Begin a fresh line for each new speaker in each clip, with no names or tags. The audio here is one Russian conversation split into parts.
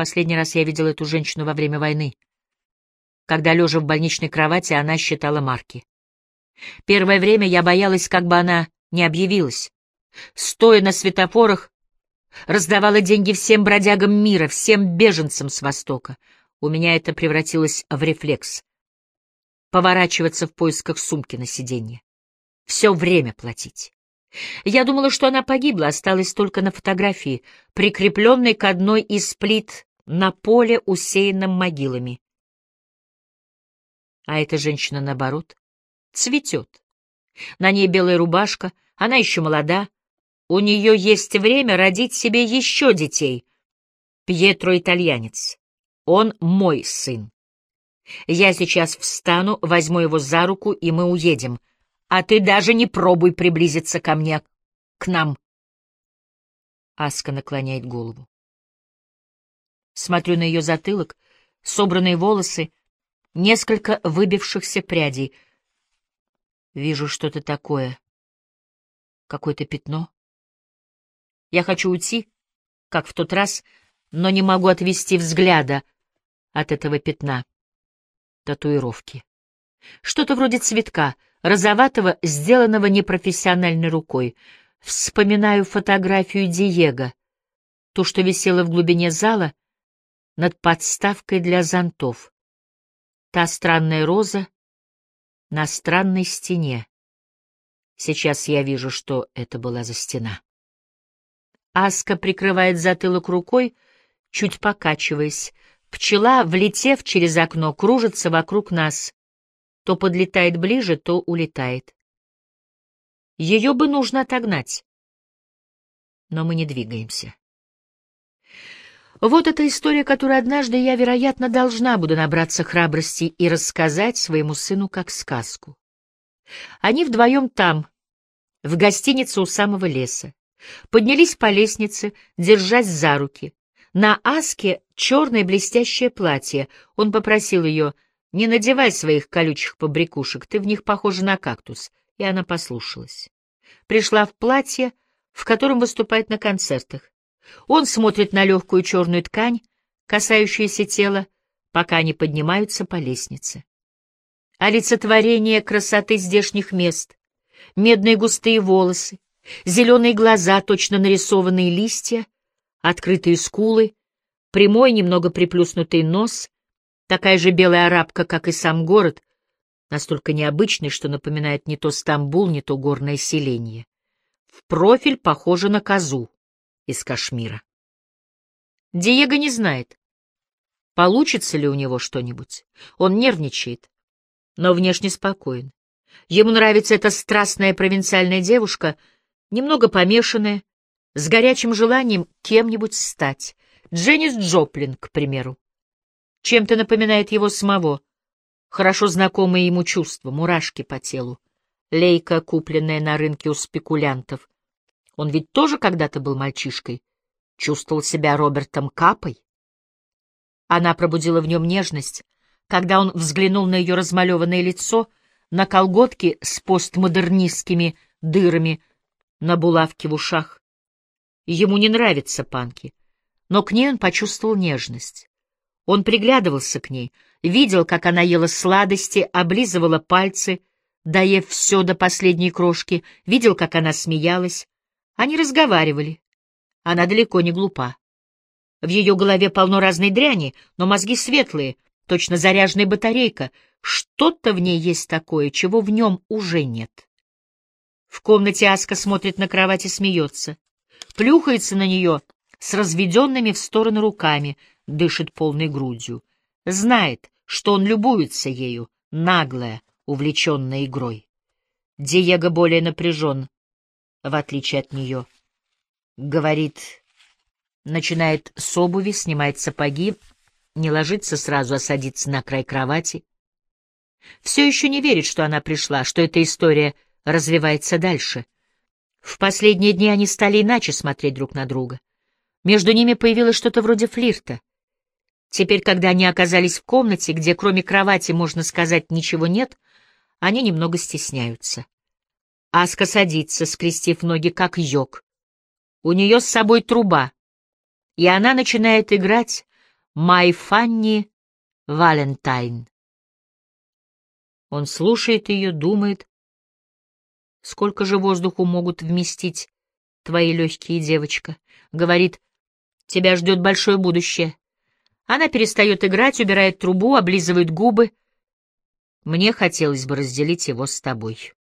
Последний раз я видел эту женщину во время войны, когда, лежа в больничной кровати, она считала марки. Первое время я боялась, как бы она не объявилась. Стоя на светофорах, раздавала деньги всем бродягам мира, всем беженцам с Востока. У меня это превратилось в рефлекс. Поворачиваться в поисках сумки на сиденье. Все время платить. Я думала, что она погибла, осталась только на фотографии, прикрепленной к одной из плит на поле, усеянном могилами. А эта женщина, наоборот, цветет. На ней белая рубашка, она еще молода. У нее есть время родить себе еще детей. Пьетро итальянец. Он мой сын. Я сейчас встану, возьму его за руку, и мы уедем. А ты даже не пробуй приблизиться ко мне, к нам. Аска наклоняет голову. Смотрю на ее затылок, собранные волосы, несколько выбившихся прядей. Вижу что-то такое. Какое-то пятно. Я хочу уйти, как в тот раз, но не могу отвести взгляда от этого пятна. Татуировки. Что-то вроде цветка, розоватого, сделанного непрофессиональной рукой. Вспоминаю фотографию Диего, то, что висело в глубине зала над подставкой для зонтов. Та странная роза на странной стене. Сейчас я вижу, что это была за стена. Аска прикрывает затылок рукой, чуть покачиваясь. Пчела, влетев через окно, кружится вокруг нас. То подлетает ближе, то улетает. Ее бы нужно отогнать. Но мы не двигаемся. Вот эта история, которую однажды я, вероятно, должна буду набраться храбрости и рассказать своему сыну как сказку. Они вдвоем там, в гостинице у самого леса. Поднялись по лестнице, держась за руки. На Аске черное блестящее платье. Он попросил ее, не надевай своих колючих побрякушек, ты в них похожа на кактус. И она послушалась. Пришла в платье, в котором выступает на концертах. Он смотрит на легкую черную ткань, касающуюся тела, пока они поднимаются по лестнице. Олицетворение красоты здешних мест, медные густые волосы, зеленые глаза, точно нарисованные листья, открытые скулы, прямой, немного приплюснутый нос, такая же белая арабка, как и сам город, настолько необычный, что напоминает не то Стамбул, не то горное селение. В профиль похоже на козу из Кашмира. Диего не знает, получится ли у него что-нибудь. Он нервничает, но внешне спокоен. Ему нравится эта страстная провинциальная девушка, немного помешанная, с горячим желанием кем-нибудь стать. Дженнис Джоплин, к примеру. Чем-то напоминает его самого. Хорошо знакомые ему чувства, мурашки по телу. Лейка, купленная на рынке у спекулянтов. Он ведь тоже когда-то был мальчишкой. Чувствовал себя Робертом Капой. Она пробудила в нем нежность, когда он взглянул на ее размалеванное лицо — на колготки с постмодернистскими дырами, на булавки в ушах. Ему не нравятся панки, но к ней он почувствовал нежность. Он приглядывался к ней, видел, как она ела сладости, облизывала пальцы, доев все до последней крошки, видел, как она смеялась. Они разговаривали. Она далеко не глупа. В ее голове полно разной дряни, но мозги светлые, точно заряженная батарейка — что-то в ней есть такое, чего в нем уже нет. В комнате Аска смотрит на кровать и смеется. Плюхается на нее с разведенными в стороны руками, дышит полной грудью. Знает, что он любуется ею, наглая, увлеченная игрой. Диего более напряжен, в отличие от нее. Говорит, начинает с обуви, снимает сапоги, не ложится сразу, а садится на край кровати. Все еще не верит, что она пришла, что эта история развивается дальше. В последние дни они стали иначе смотреть друг на друга. Между ними появилось что-то вроде флирта. Теперь, когда они оказались в комнате, где кроме кровати, можно сказать, ничего нет, они немного стесняются. Аска садится, скрестив ноги, как йог. У нее с собой труба, и она начинает играть «My Fanny Valentine». Он слушает ее, думает, сколько же воздуху могут вместить твои легкие, девочка. Говорит, тебя ждет большое будущее. Она перестает играть, убирает трубу, облизывает губы. Мне хотелось бы разделить его с тобой.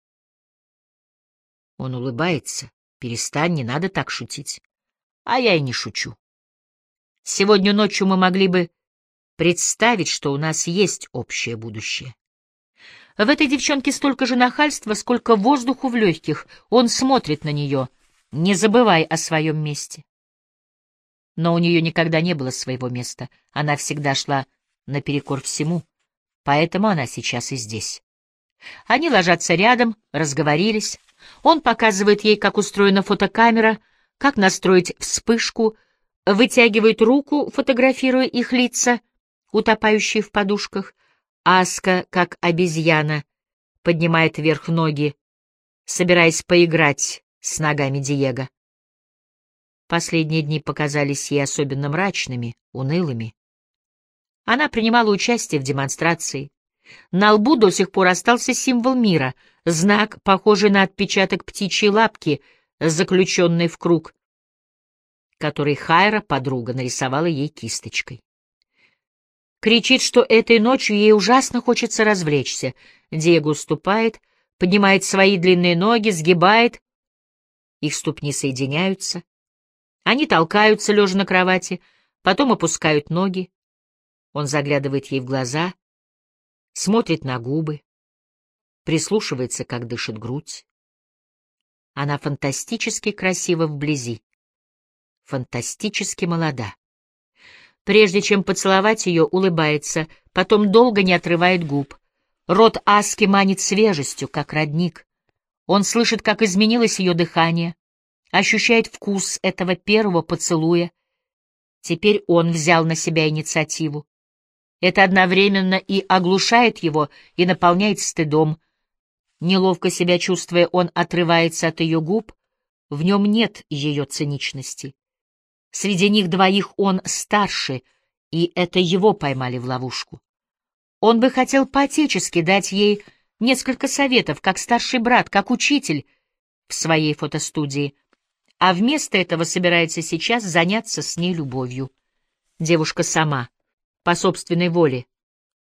Он улыбается. Перестань, не надо так шутить. А я и не шучу. Сегодня ночью мы могли бы представить, что у нас есть общее будущее. В этой девчонке столько же нахальства, сколько воздуху в легких. Он смотрит на нее. Не забывай о своем месте. Но у нее никогда не было своего места. Она всегда шла наперекор всему. Поэтому она сейчас и здесь. Они ложатся рядом, разговорились. Он показывает ей, как устроена фотокамера, как настроить вспышку, вытягивает руку, фотографируя их лица, утопающие в подушках. Аска, как обезьяна, поднимает вверх ноги, собираясь поиграть с ногами Диего. Последние дни показались ей особенно мрачными, унылыми. Она принимала участие в демонстрации. На лбу до сих пор остался символ мира, знак, похожий на отпечаток птичьей лапки, заключенный в круг, который Хайра, подруга, нарисовала ей кисточкой. Кричит, что этой ночью ей ужасно хочется развлечься. Диего уступает, поднимает свои длинные ноги, сгибает. Их ступни соединяются. Они толкаются, лежа на кровати, потом опускают ноги. Он заглядывает ей в глаза, смотрит на губы, прислушивается, как дышит грудь. Она фантастически красива вблизи, фантастически молода. Прежде чем поцеловать ее, улыбается, потом долго не отрывает губ. Рот Аски манит свежестью, как родник. Он слышит, как изменилось ее дыхание, ощущает вкус этого первого поцелуя. Теперь он взял на себя инициативу. Это одновременно и оглушает его, и наполняет стыдом. Неловко себя чувствуя, он отрывается от ее губ, в нем нет ее циничности. Среди них двоих он старше, и это его поймали в ловушку. Он бы хотел по-отечески дать ей несколько советов, как старший брат, как учитель в своей фотостудии, а вместо этого собирается сейчас заняться с ней любовью. Девушка сама, по собственной воле,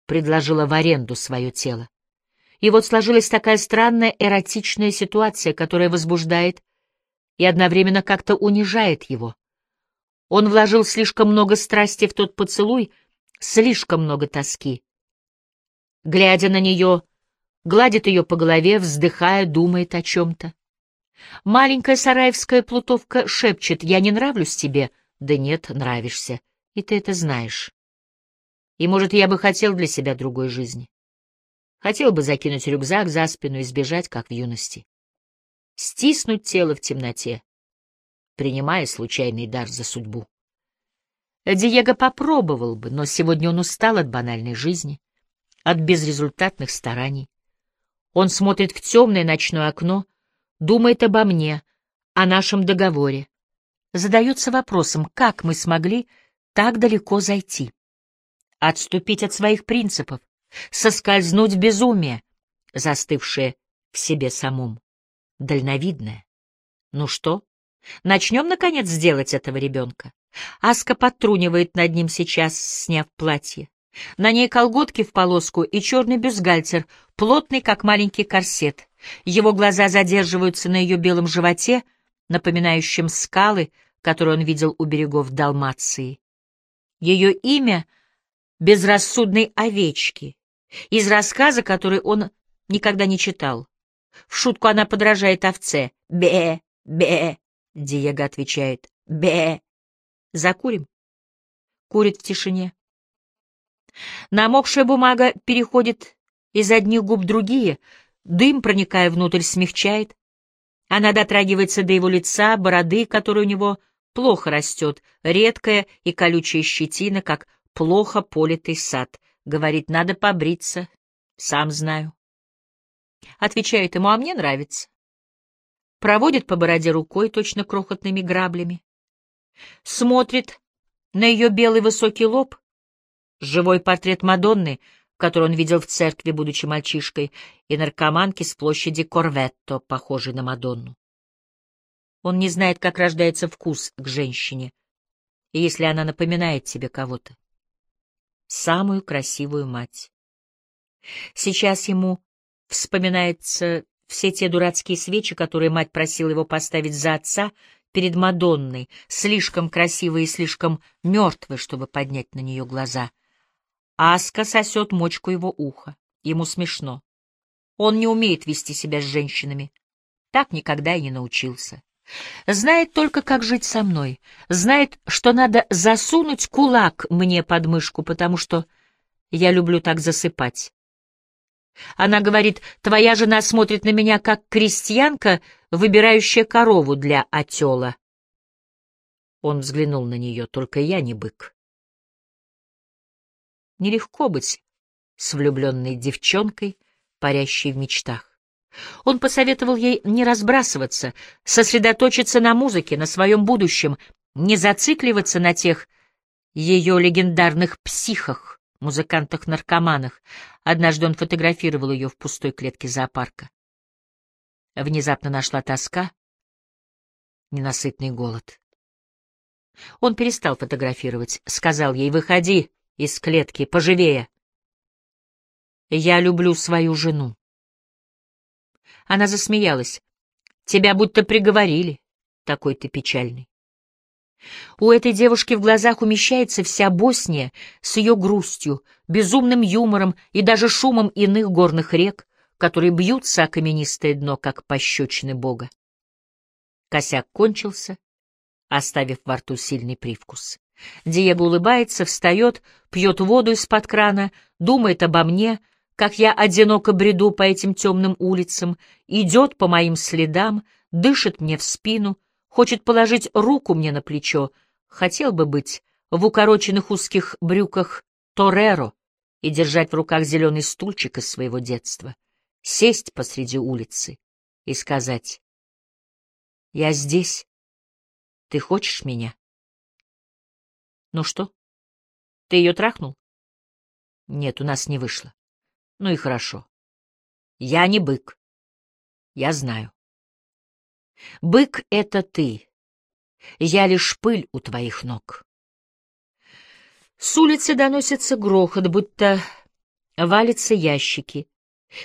предложила в аренду свое тело. И вот сложилась такая странная эротичная ситуация, которая возбуждает и одновременно как-то унижает его. Он вложил слишком много страсти в тот поцелуй, слишком много тоски. Глядя на нее, гладит ее по голове, вздыхая, думает о чем-то. Маленькая сараевская плутовка шепчет «Я не нравлюсь тебе?» «Да нет, нравишься, и ты это знаешь. И, может, я бы хотел для себя другой жизни. Хотел бы закинуть рюкзак за спину и сбежать, как в юности. Стиснуть тело в темноте, принимая случайный дар за судьбу. Диего попробовал бы, но сегодня он устал от банальной жизни, от безрезультатных стараний. Он смотрит в темное ночное окно, думает обо мне, о нашем договоре. Задается вопросом, как мы смогли так далеко зайти. Отступить от своих принципов, соскользнуть в безумие, застывшее в себе самом, дальновидное. Ну что, Начнем, наконец, сделать этого ребенка. Аска подтрунивает над ним сейчас, сняв платье. На ней колготки в полоску и черный бюстгальтер, плотный, как маленький корсет. Его глаза задерживаются на ее белом животе, напоминающем скалы, которые он видел у берегов Далмации. Ее имя — безрассудной овечки, из рассказа, который он никогда не читал. В шутку она подражает овце. «Бе, бе, Диего отвечает «Бе!» «Закурим?» Курит в тишине. Намокшая бумага переходит из одних губ другие, дым, проникая внутрь, смягчает. Она дотрагивается до его лица, бороды, которая у него плохо растет, редкая и колючая щетина, как плохо политый сад. Говорит, надо побриться, сам знаю. Отвечает ему, а мне нравится проводит по бороде рукой точно крохотными граблями, смотрит на ее белый высокий лоб, живой портрет Мадонны, который он видел в церкви, будучи мальчишкой, и наркоманки с площади Корветто, похожей на Мадонну. Он не знает, как рождается вкус к женщине, и если она напоминает тебе кого-то. Самую красивую мать. Сейчас ему вспоминаются все те дурацкие свечи, которые мать просила его поставить за отца перед Мадонной, слишком красивой и слишком мертвой, чтобы поднять на нее глаза. Аска сосет мочку его уха. Ему смешно. Он не умеет вести себя с женщинами. Так никогда и не научился. Знает только, как жить со мной. Знает, что надо засунуть кулак мне под мышку, потому что я люблю так засыпать. Она говорит, твоя жена смотрит на меня, как крестьянка, выбирающая корову для отела. Он взглянул на нее, только я не бык. Нелегко быть с влюбленной девчонкой, парящей в мечтах. Он посоветовал ей не разбрасываться, сосредоточиться на музыке, на своем будущем, не зацикливаться на тех ее легендарных психах, музыкантах-наркоманах. Однажды он фотографировал ее в пустой клетке зоопарка. Внезапно нашла тоска, ненасытный голод. Он перестал фотографировать, сказал ей «Выходи из клетки, поживее». «Я люблю свою жену». Она засмеялась. «Тебя будто приговорили. Такой ты печальный». У этой девушки в глазах умещается вся Босния с ее грустью, безумным юмором и даже шумом иных горных рек, которые бьются о каменистое дно, как пощечины Бога. Косяк кончился, оставив во рту сильный привкус. Диего улыбается, встает, пьет воду из-под крана, думает обо мне, как я одиноко бреду по этим темным улицам, идет по моим следам, дышит мне в спину, хочет положить руку мне на плечо, хотел бы быть в укороченных узких брюках Тореро и держать в руках зеленый стульчик из своего детства, сесть посреди улицы и сказать «Я здесь. Ты хочешь меня?» «Ну что, ты ее трахнул?» «Нет, у нас не вышло». Ну и хорошо. Я не бык. Я знаю. Бык — это ты. Я лишь пыль у твоих ног. С улицы доносится грохот, будто валятся ящики.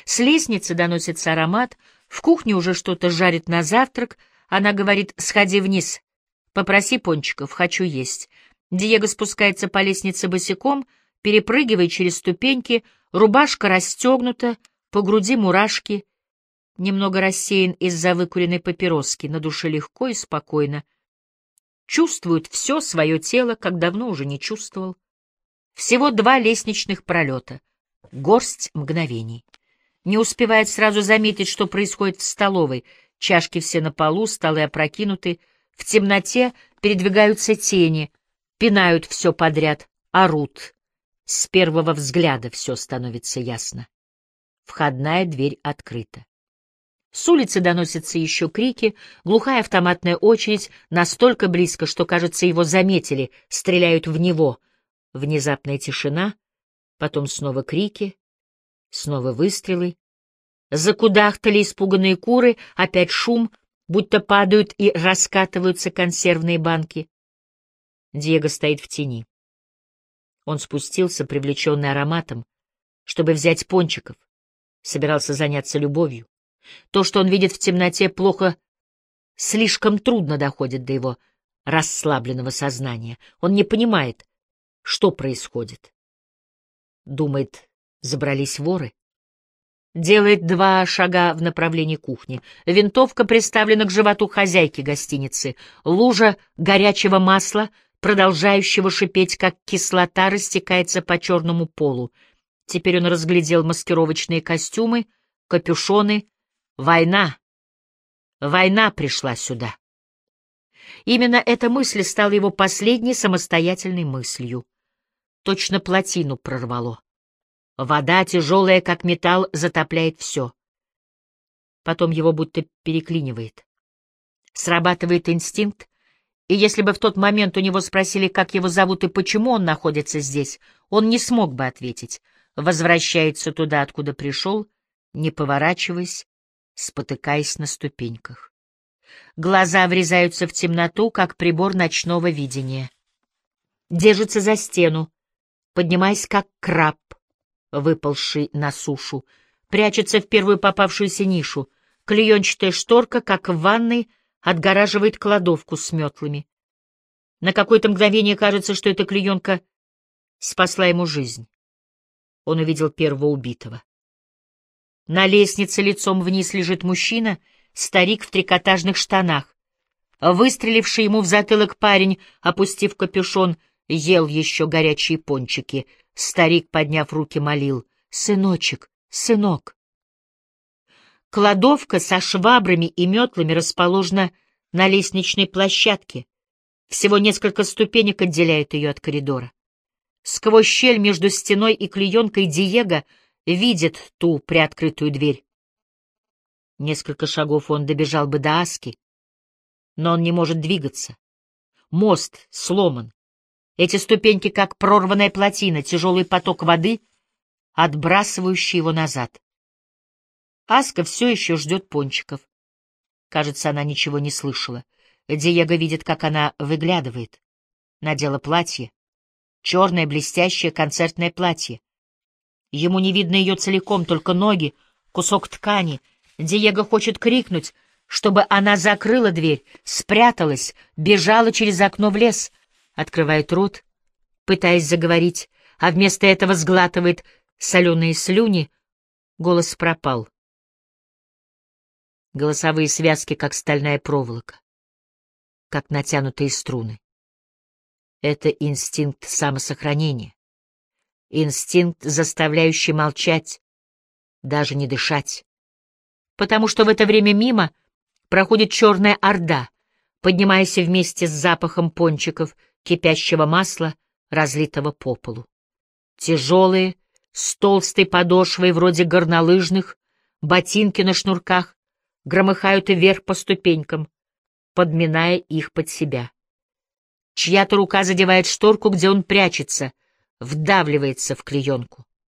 С лестницы доносится аромат, в кухне уже что-то жарит на завтрак. Она говорит «Сходи вниз, попроси пончиков, хочу есть». Диего спускается по лестнице босиком, перепрыгивая через ступеньки — Рубашка расстегнута, по груди мурашки, немного рассеян из-за выкуренной папироски, на душе легко и спокойно. Чувствует все свое тело, как давно уже не чувствовал. Всего два лестничных пролета, горсть мгновений. Не успевает сразу заметить, что происходит в столовой. Чашки все на полу, столы опрокинуты. В темноте передвигаются тени, пинают все подряд, орут. С первого взгляда все становится ясно. Входная дверь открыта. С улицы доносятся еще крики, глухая автоматная очередь настолько близко, что, кажется, его заметили, стреляют в него. Внезапная тишина, потом снова крики, снова выстрелы. Закудахтали испуганные куры, опять шум, будто падают и раскатываются консервные банки. Диего стоит в тени. Он спустился, привлеченный ароматом, чтобы взять пончиков, собирался заняться любовью. То, что он видит в темноте, плохо, слишком трудно доходит до его расслабленного сознания. Он не понимает, что происходит. Думает, забрались воры. Делает два шага в направлении кухни. Винтовка приставлена к животу хозяйки гостиницы. Лужа горячего масла — продолжающего шипеть, как кислота растекается по черному полу. Теперь он разглядел маскировочные костюмы, капюшоны. Война. Война пришла сюда. Именно эта мысль стала его последней самостоятельной мыслью. Точно плотину прорвало. Вода, тяжелая, как металл, затопляет все. Потом его будто переклинивает. Срабатывает инстинкт, И если бы в тот момент у него спросили, как его зовут и почему он находится здесь, он не смог бы ответить. Возвращается туда, откуда пришел, не поворачиваясь, спотыкаясь на ступеньках. Глаза врезаются в темноту, как прибор ночного видения. Держится за стену, поднимаясь как краб, выползший на сушу, прячется в первую попавшуюся нишу. Клеенчатая шторка, как в ванной, отгораживает кладовку с метлами. На какое-то мгновение кажется, что эта клеенка спасла ему жизнь. Он увидел первого убитого. На лестнице лицом вниз лежит мужчина, старик в трикотажных штанах. Выстреливший ему в затылок парень, опустив капюшон, ел еще горячие пончики. Старик, подняв руки, молил. «Сыночек, сынок!» Кладовка со швабрами и метлами расположена на лестничной площадке. Всего несколько ступенек отделяют ее от коридора. Сквозь щель между стеной и клеенкой Диего видит ту приоткрытую дверь. Несколько шагов он добежал бы до Аски, но он не может двигаться. Мост сломан. Эти ступеньки, как прорванная плотина, тяжелый поток воды, отбрасывающий его назад. Аска все еще ждет пончиков. Кажется, она ничего не слышала. Диего видит, как она выглядывает. Надела платье. Черное блестящее концертное платье. Ему не видно ее целиком, только ноги, кусок ткани. Диего хочет крикнуть, чтобы она закрыла дверь, спряталась, бежала через окно в лес. Открывает рот, пытаясь заговорить, а вместо этого сглатывает соленые слюни. Голос пропал. Голосовые связки, как стальная проволока, как натянутые струны. Это инстинкт самосохранения. Инстинкт, заставляющий молчать, даже не дышать. Потому что в это время мимо проходит черная орда, поднимаясь вместе с запахом пончиков, кипящего масла, разлитого по полу. Тяжелые, с толстой подошвой, вроде горнолыжных, ботинки на шнурках, громыхают вверх по ступенькам, подминая их под себя. Чья-то рука задевает шторку, где он прячется, вдавливается в клеенку.